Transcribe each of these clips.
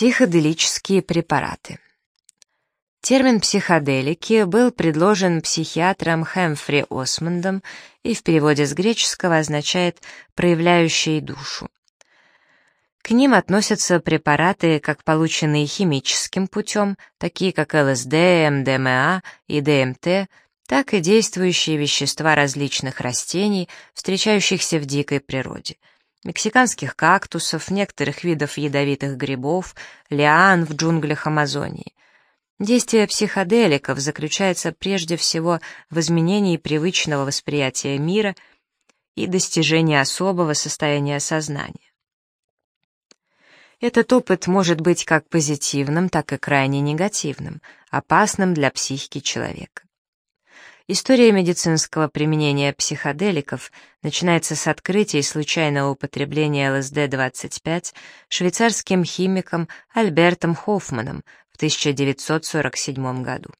Психоделические препараты. Термин «психоделики» был предложен психиатром Хэмфри Осмондом и в переводе с греческого означает «проявляющие душу». К ним относятся препараты, как полученные химическим путем, такие как ЛСД, МДМА и ДМТ, так и действующие вещества различных растений, встречающихся в дикой природе — мексиканских кактусов, некоторых видов ядовитых грибов, лиан в джунглях Амазонии. Действие психоделиков заключается прежде всего в изменении привычного восприятия мира и достижении особого состояния сознания. Этот опыт может быть как позитивным, так и крайне негативным, опасным для психики человека. История медицинского применения психоделиков начинается с открытия и случайного употребления ЛСД-25 швейцарским химиком Альбертом Хоффманом в 1947 году.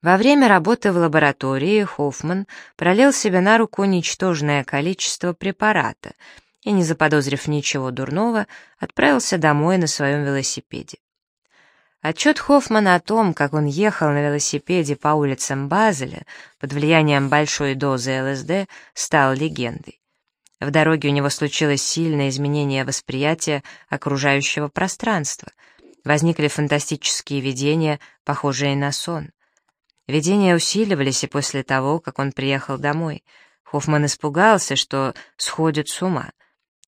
Во время работы в лаборатории Хоффман пролил себе на руку ничтожное количество препарата и, не заподозрив ничего дурного, отправился домой на своем велосипеде. Отчет Хоффмана о том, как он ехал на велосипеде по улицам Базеля под влиянием большой дозы ЛСД, стал легендой. В дороге у него случилось сильное изменение восприятия окружающего пространства. Возникли фантастические видения, похожие на сон. Видения усиливались и после того, как он приехал домой. Хоффман испугался, что сходит с ума.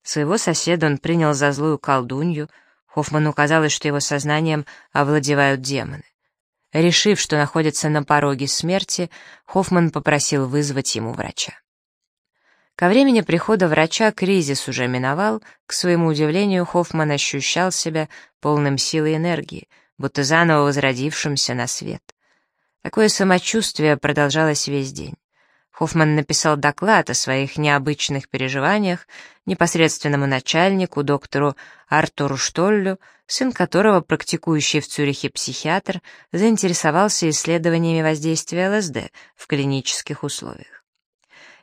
Своего соседа он принял за злую колдунью — Хоффману казалось, что его сознанием овладевают демоны. Решив, что находится на пороге смерти, Хоффман попросил вызвать ему врача. Ко времени прихода врача кризис уже миновал, к своему удивлению Хоффман ощущал себя полным силы и энергии, будто заново возродившимся на свет. Такое самочувствие продолжалось весь день. Хоффман написал доклад о своих необычных переживаниях непосредственному начальнику, доктору Артуру Штоллю, сын которого, практикующий в Цюрихе психиатр, заинтересовался исследованиями воздействия ЛСД в клинических условиях.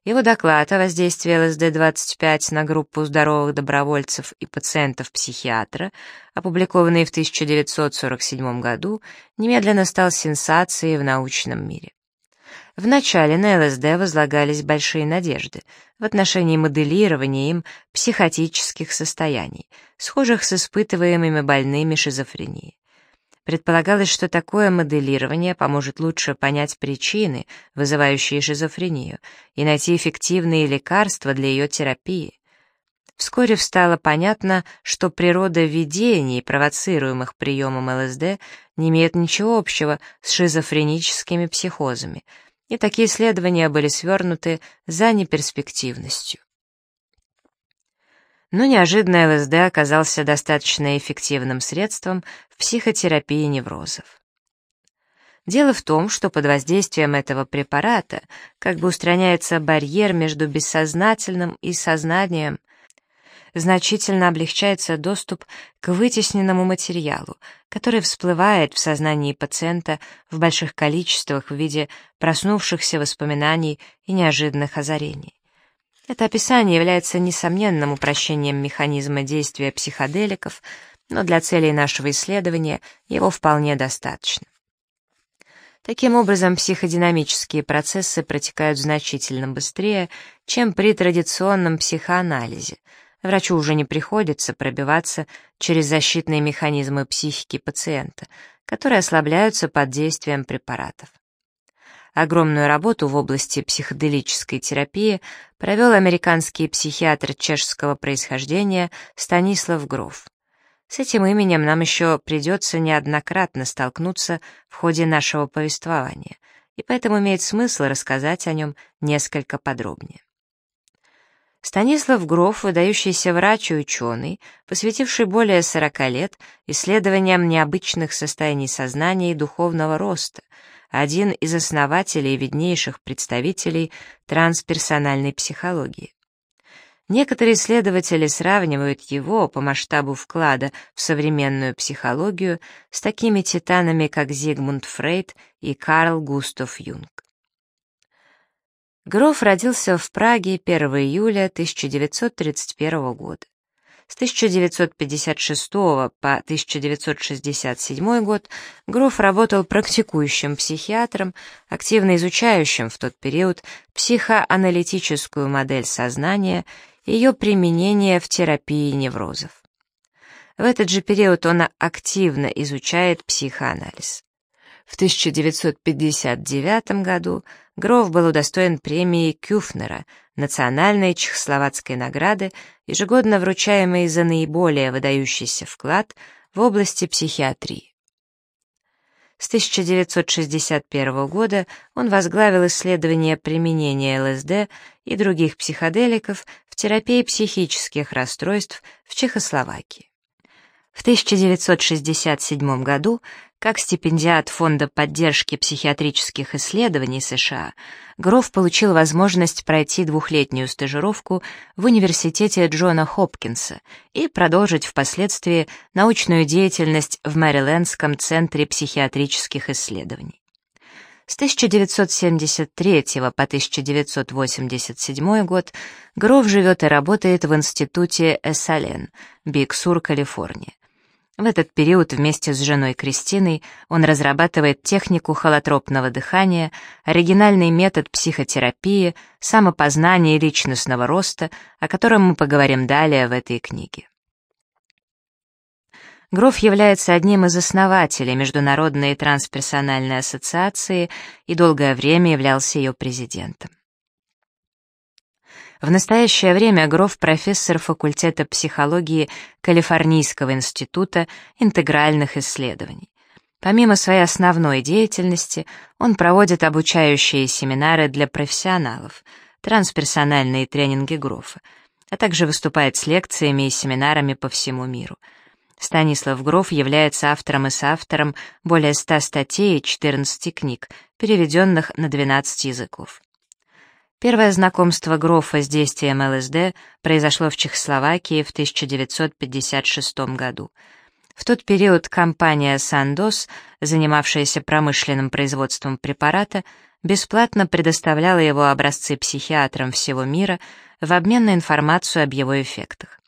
Его доклад о воздействии ЛСД-25 на группу здоровых добровольцев и пациентов психиатра, опубликованный в 1947 году, немедленно стал сенсацией в научном мире. Вначале на ЛСД возлагались большие надежды в отношении моделирования им психотических состояний, схожих с испытываемыми больными шизофренией. Предполагалось, что такое моделирование поможет лучше понять причины, вызывающие шизофрению, и найти эффективные лекарства для ее терапии. Вскоре стало понятно, что природа видений, провоцируемых приемом ЛСД, не имеет ничего общего с шизофреническими психозами — и такие исследования были свернуты за неперспективностью. Но неожиданно ЛСД оказался достаточно эффективным средством в психотерапии неврозов. Дело в том, что под воздействием этого препарата как бы устраняется барьер между бессознательным и сознанием, значительно облегчается доступ к вытесненному материалу, который всплывает в сознании пациента в больших количествах в виде проснувшихся воспоминаний и неожиданных озарений. Это описание является несомненным упрощением механизма действия психоделиков, но для целей нашего исследования его вполне достаточно. Таким образом, психодинамические процессы протекают значительно быстрее, чем при традиционном психоанализе — Врачу уже не приходится пробиваться через защитные механизмы психики пациента, которые ослабляются под действием препаратов. Огромную работу в области психоделической терапии провел американский психиатр чешского происхождения Станислав Гроф. С этим именем нам еще придется неоднократно столкнуться в ходе нашего повествования, и поэтому имеет смысл рассказать о нем несколько подробнее. Станислав Гроф, выдающийся врач и ученый, посвятивший более 40 лет исследованиям необычных состояний сознания и духовного роста, один из основателей и виднейших представителей трансперсональной психологии. Некоторые исследователи сравнивают его по масштабу вклада в современную психологию с такими титанами, как Зигмунд Фрейд и Карл Густав Юнг. Гроф родился в Праге 1 июля 1931 года. С 1956 по 1967 год Гроф работал практикующим психиатром, активно изучающим в тот период психоаналитическую модель сознания и ее применение в терапии неврозов. В этот же период он активно изучает психоанализ. В 1959 году Гров был удостоен премии Кюфнера, национальной чехословацкой награды, ежегодно вручаемой за наиболее выдающийся вклад в области психиатрии. С 1961 года он возглавил исследование применения ЛСД и других психоделиков в терапии психических расстройств в Чехословакии. В 1967 году, как стипендиат Фонда поддержки психиатрических исследований США, Гроф получил возможность пройти двухлетнюю стажировку в университете Джона Хопкинса и продолжить впоследствии научную деятельность в Мэрилендском центре психиатрических исследований. С 1973 по 1987 год Гроф живет и работает в институте Эсален, Биг-Сур, Калифорния. В этот период вместе с женой Кристиной он разрабатывает технику холотропного дыхания, оригинальный метод психотерапии, самопознания и личностного роста, о котором мы поговорим далее в этой книге. Гроф является одним из основателей Международной трансперсональной ассоциации и долгое время являлся ее президентом. В настоящее время Гроф профессор факультета психологии Калифорнийского института интегральных исследований. Помимо своей основной деятельности, он проводит обучающие семинары для профессионалов, трансперсональные тренинги Грофа, а также выступает с лекциями и семинарами по всему миру. Станислав Гроф является автором и соавтором более 100 статей и 14 книг, переведенных на 12 языков. Первое знакомство Грофа с действием ЛСД произошло в Чехословакии в 1956 году. В тот период компания «Сандос», занимавшаяся промышленным производством препарата, бесплатно предоставляла его образцы психиатрам всего мира в обмен на информацию об его эффектах.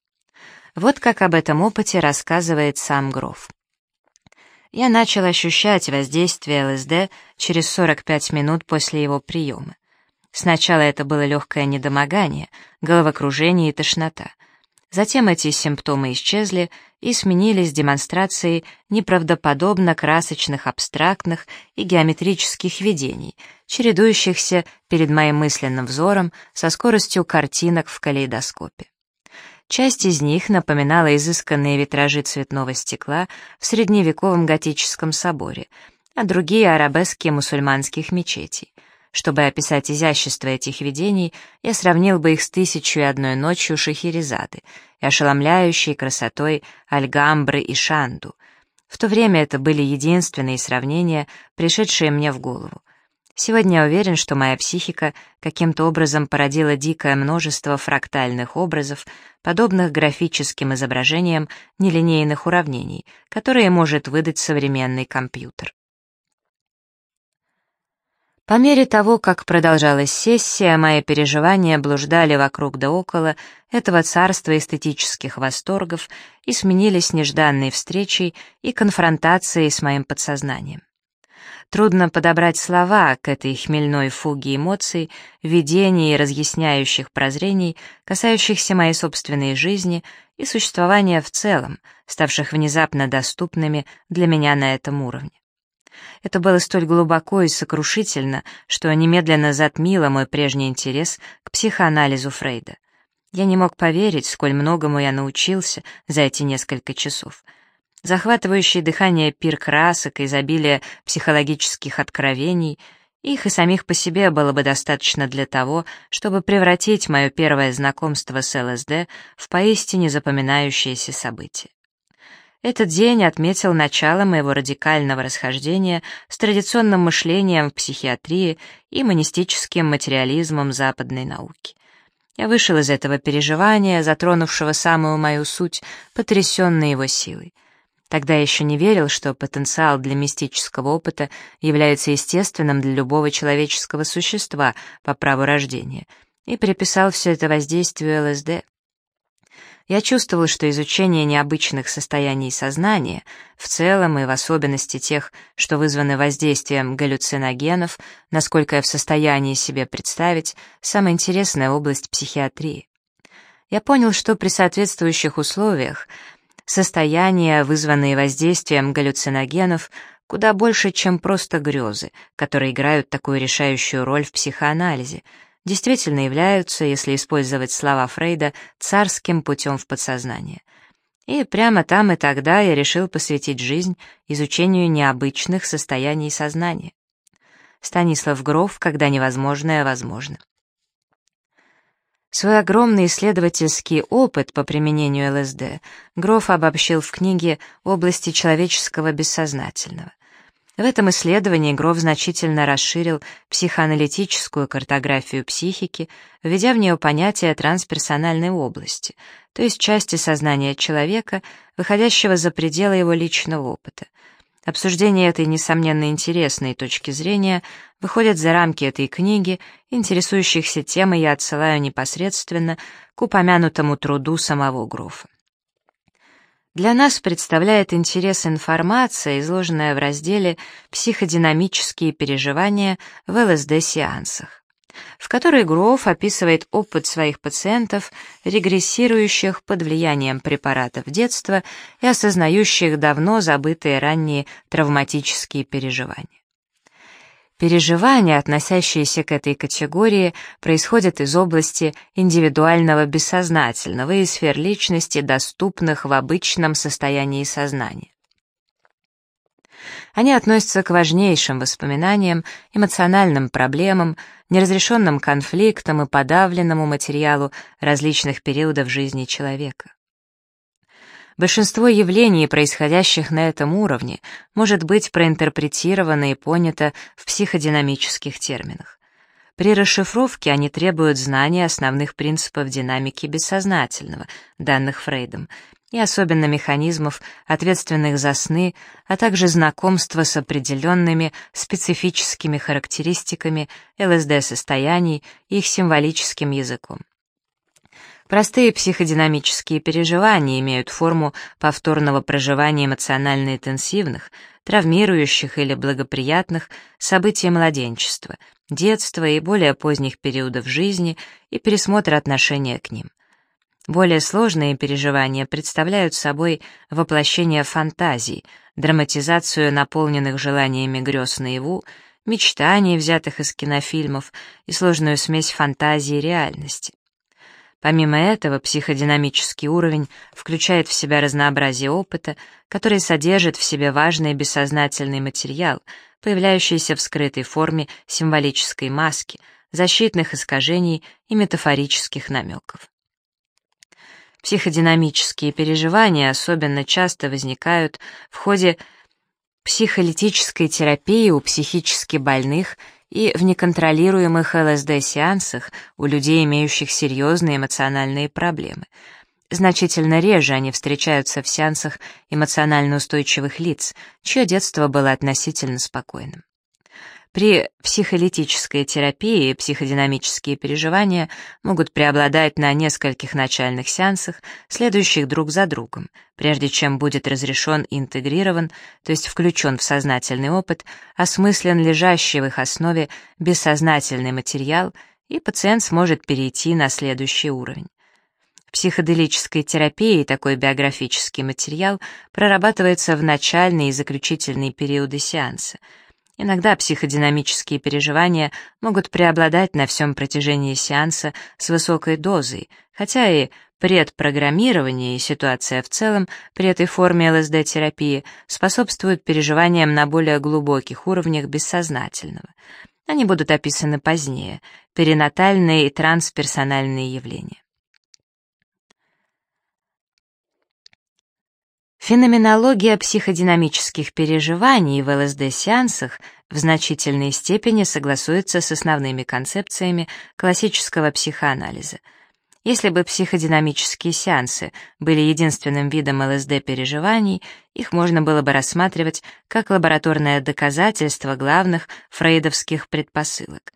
Вот как об этом опыте рассказывает сам Гроф. Я начал ощущать воздействие ЛСД через 45 минут после его приема. Сначала это было легкое недомогание, головокружение и тошнота. Затем эти симптомы исчезли и сменились демонстрацией неправдоподобно красочных абстрактных и геометрических видений, чередующихся перед моим мысленным взором со скоростью картинок в калейдоскопе. Часть из них напоминала изысканные витражи цветного стекла в средневековом готическом соборе, а другие — арабески мусульманских мечетей — чтобы описать изящество этих видений, я сравнил бы их с «Тысячу и одной ночью» Шахерезады и ошеломляющей красотой Альгамбры и Шанду. В то время это были единственные сравнения, пришедшие мне в голову. Сегодня я уверен, что моя психика каким-то образом породила дикое множество фрактальных образов, подобных графическим изображениям нелинейных уравнений, которые может выдать современный компьютер. По мере того, как продолжалась сессия, мои переживания блуждали вокруг да около этого царства эстетических восторгов и сменились нежданной встречей и конфронтацией с моим подсознанием. Трудно подобрать слова к этой хмельной фуге эмоций, видений и разъясняющих прозрений, касающихся моей собственной жизни и существования в целом, ставших внезапно доступными для меня на этом уровне. Это было столь глубоко и сокрушительно, что немедленно затмило мой прежний интерес к психоанализу Фрейда. Я не мог поверить, сколь многому я научился за эти несколько часов. Захватывающее дыхание пир красок изобилие психологических откровений — их и самих по себе было бы достаточно для того, чтобы превратить мое первое знакомство с ЛСД в поистине запоминающееся событие. Этот день отметил начало моего радикального расхождения с традиционным мышлением в психиатрии и монистическим материализмом западной науки. Я вышел из этого переживания, затронувшего самую мою суть, потрясенной его силой. Тогда я еще не верил, что потенциал для мистического опыта является естественным для любого человеческого существа по праву рождения, и приписал все это воздействию ЛСД. Я чувствовал, что изучение необычных состояний сознания, в целом и в особенности тех, что вызваны воздействием галлюциногенов, насколько я в состоянии себе представить, самая интересная область психиатрии. Я понял, что при соответствующих условиях состояния, вызванные воздействием галлюциногенов, куда больше, чем просто грезы, которые играют такую решающую роль в психоанализе, действительно являются, если использовать слова Фрейда, царским путем в подсознание. И прямо там и тогда я решил посвятить жизнь изучению необычных состояний сознания. Станислав Гров «Когда невозможное возможно». Свой огромный исследовательский опыт по применению ЛСД Гроф обобщил в книге «Области человеческого бессознательного». В этом исследовании Гров значительно расширил психоаналитическую картографию психики, введя в нее понятие трансперсональной области, то есть части сознания человека, выходящего за пределы его личного опыта. Обсуждение этой, несомненно, интересной точки зрения выходит за рамки этой книги, интересующихся темой я отсылаю непосредственно к упомянутому труду самого Грофа. Для нас представляет интерес информация, изложенная в разделе «Психодинамические переживания в ЛСД-сеансах», в которой Гроф описывает опыт своих пациентов, регрессирующих под влиянием препаратов детства и осознающих давно забытые ранние травматические переживания. Переживания, относящиеся к этой категории, происходят из области индивидуального бессознательного и сфер личности, доступных в обычном состоянии сознания. Они относятся к важнейшим воспоминаниям, эмоциональным проблемам, неразрешенным конфликтам и подавленному материалу различных периодов жизни человека. Большинство явлений, происходящих на этом уровне, может быть проинтерпретировано и понято в психодинамических терминах. При расшифровке они требуют знания основных принципов динамики бессознательного, данных Фрейдом, и особенно механизмов, ответственных за сны, а также знакомства с определенными специфическими характеристиками ЛСД-состояний и их символическим языком. Простые психодинамические переживания имеют форму повторного проживания эмоционально-интенсивных, травмирующих или благоприятных событий младенчества, детства и более поздних периодов жизни и пересмотра отношения к ним. Более сложные переживания представляют собой воплощение фантазий, драматизацию наполненных желаниями грез наяву, мечтаний, взятых из кинофильмов, и сложную смесь фантазии и реальности. Помимо этого, психодинамический уровень включает в себя разнообразие опыта, который содержит в себе важный бессознательный материал, появляющийся в скрытой форме символической маски, защитных искажений и метафорических намеков. Психодинамические переживания особенно часто возникают в ходе психолитической терапии у психически больных и в неконтролируемых ЛСД-сеансах у людей, имеющих серьезные эмоциональные проблемы. Значительно реже они встречаются в сеансах эмоционально устойчивых лиц, чье детство было относительно спокойным. При психолитической терапии психодинамические переживания могут преобладать на нескольких начальных сеансах, следующих друг за другом, прежде чем будет разрешен и интегрирован, то есть включен в сознательный опыт, осмыслен лежащий в их основе бессознательный материал, и пациент сможет перейти на следующий уровень. В психоделической терапии такой биографический материал прорабатывается в начальные и заключительные периоды сеанса — Иногда психодинамические переживания могут преобладать на всем протяжении сеанса с высокой дозой, хотя и предпрограммирование и ситуация в целом при этой форме ЛСД-терапии способствуют переживаниям на более глубоких уровнях бессознательного. Они будут описаны позднее, перинатальные и трансперсональные явления. Феноменология психодинамических переживаний в ЛСД-сеансах в значительной степени согласуется с основными концепциями классического психоанализа. Если бы психодинамические сеансы были единственным видом ЛСД-переживаний, их можно было бы рассматривать как лабораторное доказательство главных фрейдовских предпосылок.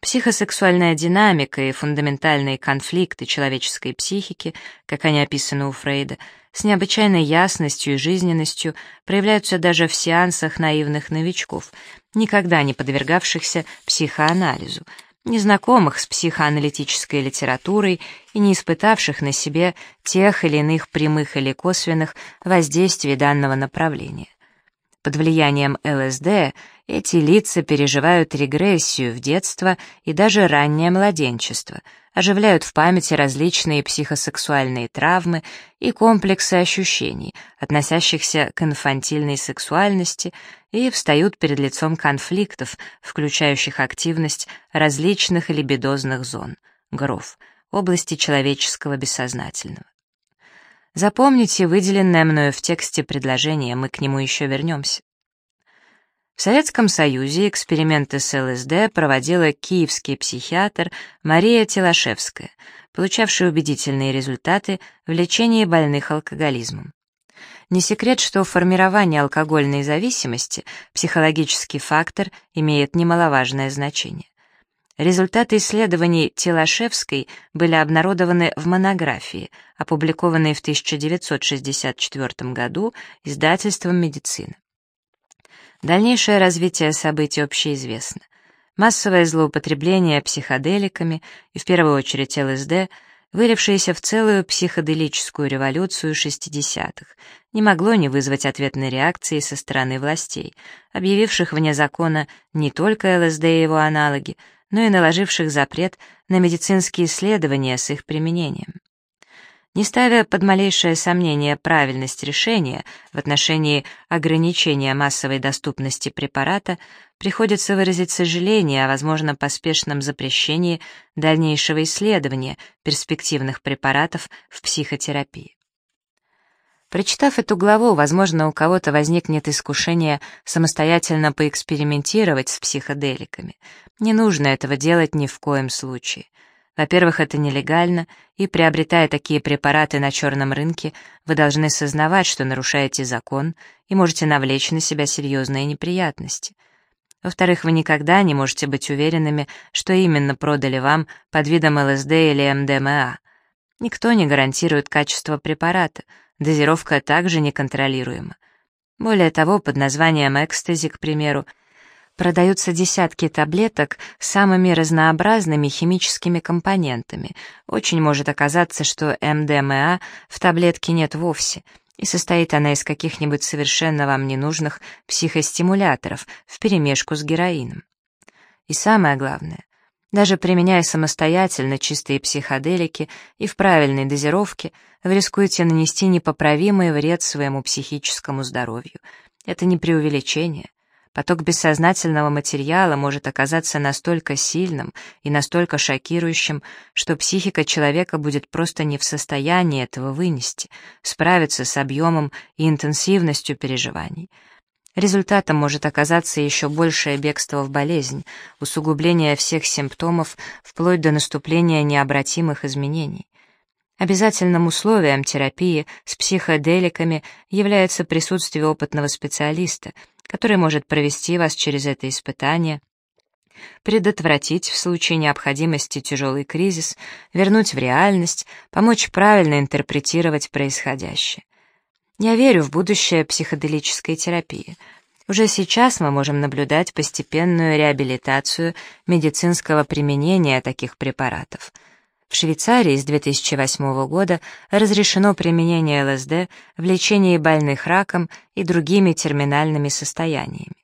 Психосексуальная динамика и фундаментальные конфликты человеческой психики, как они описаны у Фрейда, с необычайной ясностью и жизненностью проявляются даже в сеансах наивных новичков, никогда не подвергавшихся психоанализу, незнакомых с психоаналитической литературой и не испытавших на себе тех или иных прямых или косвенных воздействий данного направления. Под влиянием ЛСД эти лица переживают регрессию в детство и даже раннее младенчество, оживляют в памяти различные психосексуальные травмы и комплексы ощущений, относящихся к инфантильной сексуальности, и встают перед лицом конфликтов, включающих активность различных либидозных зон, ГРОВ, области человеческого бессознательного. Запомните выделенное мною в тексте предложение, мы к нему еще вернемся. В Советском Союзе эксперименты с ЛСД проводила киевский психиатр Мария Телашевская, получавшая убедительные результаты в лечении больных алкоголизмом. Не секрет, что формирование алкогольной зависимости, психологический фактор, имеет немаловажное значение. Результаты исследований Телашевской были обнародованы в монографии, опубликованной в 1964 году издательством «Медицина». Дальнейшее развитие событий общеизвестно. Массовое злоупотребление психоделиками, и в первую очередь ЛСД, вылившееся в целую психоделическую революцию 60-х, не могло не вызвать ответной реакции со стороны властей, объявивших вне закона не только ЛСД и его аналоги, но и наложивших запрет на медицинские исследования с их применением. Не ставя под малейшее сомнение правильность решения в отношении ограничения массовой доступности препарата, приходится выразить сожаление о возможном поспешном запрещении дальнейшего исследования перспективных препаратов в психотерапии. Прочитав эту главу, возможно, у кого-то возникнет искушение самостоятельно поэкспериментировать с психоделиками. Не нужно этого делать ни в коем случае. Во-первых, это нелегально, и приобретая такие препараты на черном рынке, вы должны сознавать, что нарушаете закон и можете навлечь на себя серьезные неприятности. Во-вторых, вы никогда не можете быть уверенными, что именно продали вам под видом ЛСД или МДМА. Никто не гарантирует качество препарата, Дозировка также неконтролируема. Более того, под названием экстази, к примеру, продаются десятки таблеток с самыми разнообразными химическими компонентами. Очень может оказаться, что МДМА в таблетке нет вовсе, и состоит она из каких-нибудь совершенно вам ненужных психостимуляторов вперемешку с героином. И самое главное, даже применяя самостоятельно чистые психоделики и в правильной дозировке, вы рискуете нанести непоправимый вред своему психическому здоровью. Это не преувеличение. Поток бессознательного материала может оказаться настолько сильным и настолько шокирующим, что психика человека будет просто не в состоянии этого вынести, справиться с объемом и интенсивностью переживаний. Результатом может оказаться еще большее бегство в болезнь, усугубление всех симптомов вплоть до наступления необратимых изменений. Обязательным условием терапии с психоделиками является присутствие опытного специалиста, который может провести вас через это испытание, предотвратить в случае необходимости тяжелый кризис, вернуть в реальность, помочь правильно интерпретировать происходящее. Я верю в будущее психоделической терапии. Уже сейчас мы можем наблюдать постепенную реабилитацию медицинского применения таких препаратов. В Швейцарии с 2008 года разрешено применение ЛСД в лечении больных раком и другими терминальными состояниями.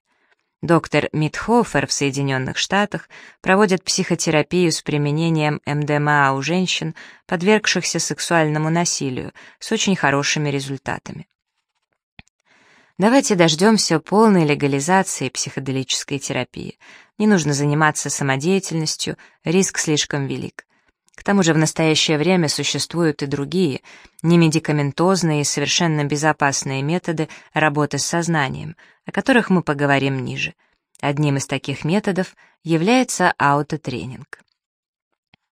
Доктор Митхофер в Соединенных Штатах проводит психотерапию с применением МДМА у женщин, подвергшихся сексуальному насилию, с очень хорошими результатами. Давайте дождемся полной легализации психоделической терапии. Не нужно заниматься самодеятельностью, риск слишком велик. К тому же в настоящее время существуют и другие, немедикаментозные и совершенно безопасные методы работы с сознанием, о которых мы поговорим ниже. Одним из таких методов является аутотренинг.